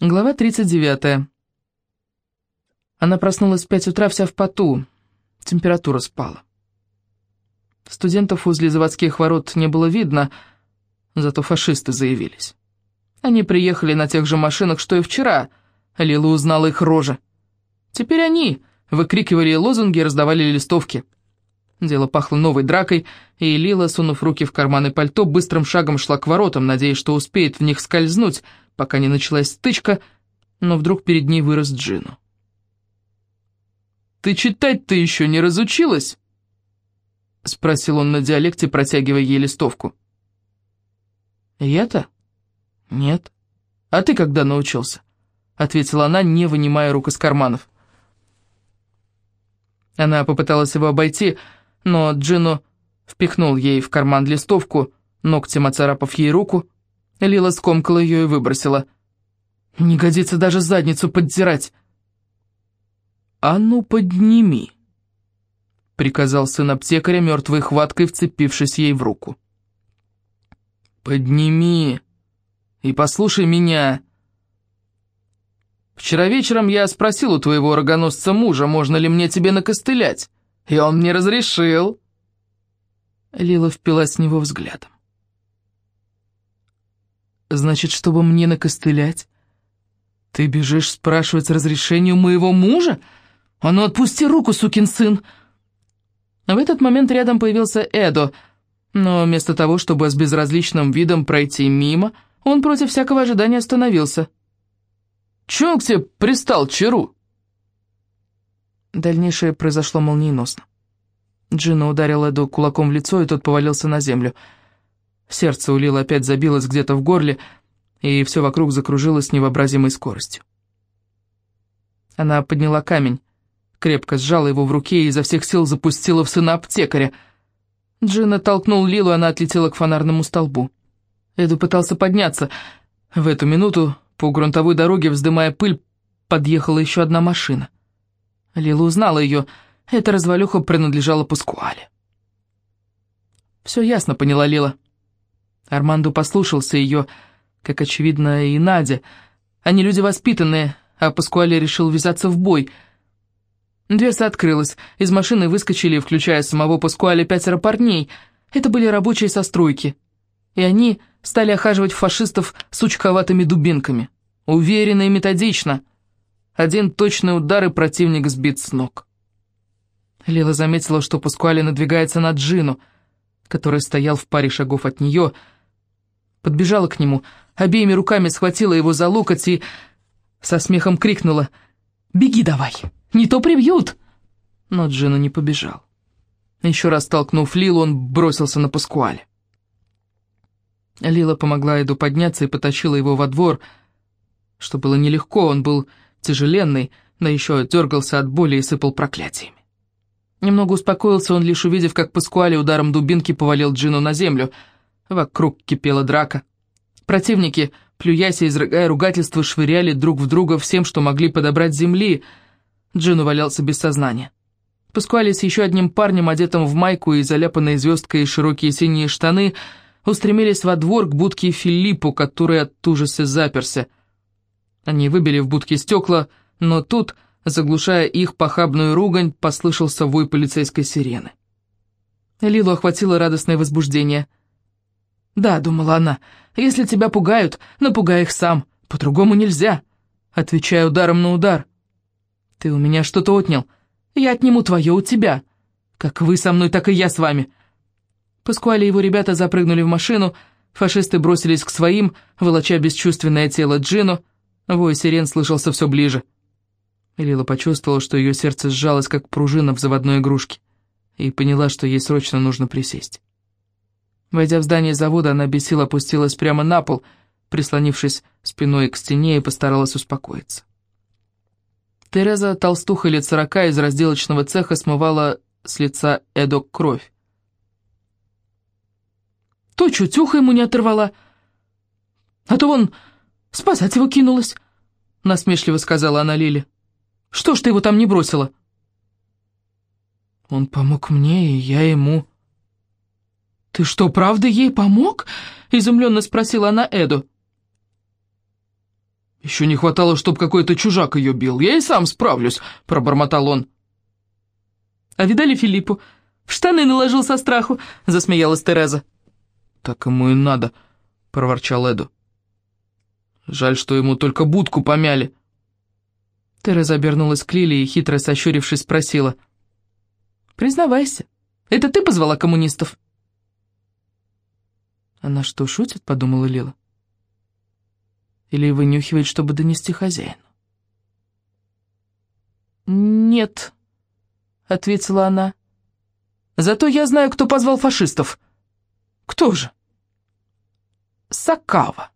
Глава 39. Она проснулась в пять утра вся в поту. Температура спала. Студентов возле заводских ворот не было видно, зато фашисты заявились. Они приехали на тех же машинах, что и вчера. Лила узнала их рожи. Теперь они выкрикивали лозунги и раздавали листовки. Дело пахло новой дракой, и Лила, сунув руки в карманы пальто, быстрым шагом шла к воротам, надеясь, что успеет в них скользнуть, пока не началась стычка, но вдруг перед ней вырос Джину. «Ты читать-то еще не разучилась?» — спросил он на диалекте, протягивая ей листовку. «Я-то? Нет. А ты когда научился?» — ответила она, не вынимая рук из карманов. Она попыталась его обойти, но Джину впихнул ей в карман листовку, ногтем оцарапав ей руку, Лила скомкала ее и выбросила. «Не годится даже задницу поддирать!» «А ну, подними!» — приказал сын аптекаря, мертвой хваткой вцепившись ей в руку. «Подними и послушай меня!» «Вчера вечером я спросил у твоего рогоносца мужа, можно ли мне тебе накостылять, и он мне разрешил!» Лила впилась в него взглядом. Значит, чтобы мне накостылять, ты бежишь спрашивать разрешение у моего мужа? А ну отпусти руку, сукин сын!» В этот момент рядом появился Эдо, но вместо того, чтобы с безразличным видом пройти мимо, он против всякого ожидания остановился. «Чё он к тебе пристал, Чару?» Дальнейшее произошло молниеносно. Джина ударил Эду кулаком в лицо, и тот повалился на землю – Сердце у Лилы опять забилось где-то в горле, и все вокруг закружилось невообразимой скоростью. Она подняла камень, крепко сжала его в руке и изо всех сил запустила в сына аптекаря. Джина толкнул Лилу, она отлетела к фонарному столбу. Эду пытался подняться. В эту минуту по грунтовой дороге, вздымая пыль, подъехала еще одна машина. Лила узнала ее. Эта развалюха принадлежала Паскуале. «Все ясно», — поняла Лила. Армандо послушался ее, как, очевидно, и Надя. Они люди воспитанные, а Паскуале решил ввязаться в бой. Дверца открылась, из машины выскочили, включая самого Паскуале, пятеро парней. Это были рабочие со стройки. И они стали охаживать фашистов сучковатыми дубинками. Уверенно и методично. Один точный удар, и противник сбит с ног. Лила заметила, что Паскуале надвигается на Джину, который стоял в паре шагов от нее, подбежала к нему, обеими руками схватила его за локоть и со смехом крикнула «Беги давай, не то прибьют!» Но Джина не побежал. Еще раз толкнув Лилу, он бросился на Паскуале. Лила помогла Эду подняться и потащила его во двор, что было нелегко, он был тяжеленный, но еще дергался от боли и сыпал проклятиями. Немного успокоился он, лишь увидев, как Паскуале ударом дубинки повалил Джину на землю — Вокруг кипела драка. Противники, плюясь и изрыгая ругательства, швыряли друг в друга всем, что могли подобрать земли. Джин валялся без сознания. Паскуали с еще одним парнем, одетым в майку и заляпанной звездкой широкие синие штаны, устремились во двор к будке Филиппу, который от ужаса заперся. Они выбили в будке стекла, но тут, заглушая их похабную ругань, послышался вой полицейской сирены. Лилу охватило радостное возбуждение – «Да», — думала она, — «если тебя пугают, напугай их сам, по-другому нельзя». Отвечаю ударом на удар. «Ты у меня что-то отнял, я отниму твое у тебя. Как вы со мной, так и я с вами». Паскуале и его ребята запрыгнули в машину, фашисты бросились к своим, волоча бесчувственное тело Джину, вой сирен слышался все ближе. Лила почувствовала, что ее сердце сжалось, как пружина в заводной игрушке, и поняла, что ей срочно нужно присесть. Войдя в здание завода, она без сил опустилась прямо на пол, прислонившись спиной к стене и постаралась успокоиться. Тереза, толстуха лет сорока, из разделочного цеха смывала с лица Эдо кровь. То чутюха ему не оторвала, а то вон спасать его кинулась, — насмешливо сказала она Лиле. Что ж ты его там не бросила? Он помог мне, и я ему, «Ты что, правда ей помог?» — изумленно спросила она Эду. «Еще не хватало, чтобы какой-то чужак ее бил. Я и сам справлюсь», — пробормотал он. «А видали Филиппу? В штаны наложил со страху», — засмеялась Тереза. «Так ему и надо», — проворчал Эду. «Жаль, что ему только будку помяли». Тереза обернулась к Лиле и, хитро сощурившись, спросила. «Признавайся, это ты позвала коммунистов?» «Она что, шутит?» — подумала Лила. «Или вынюхивает, чтобы донести хозяину?» «Нет», — ответила она. «Зато я знаю, кто позвал фашистов». «Кто же?» «Сакава».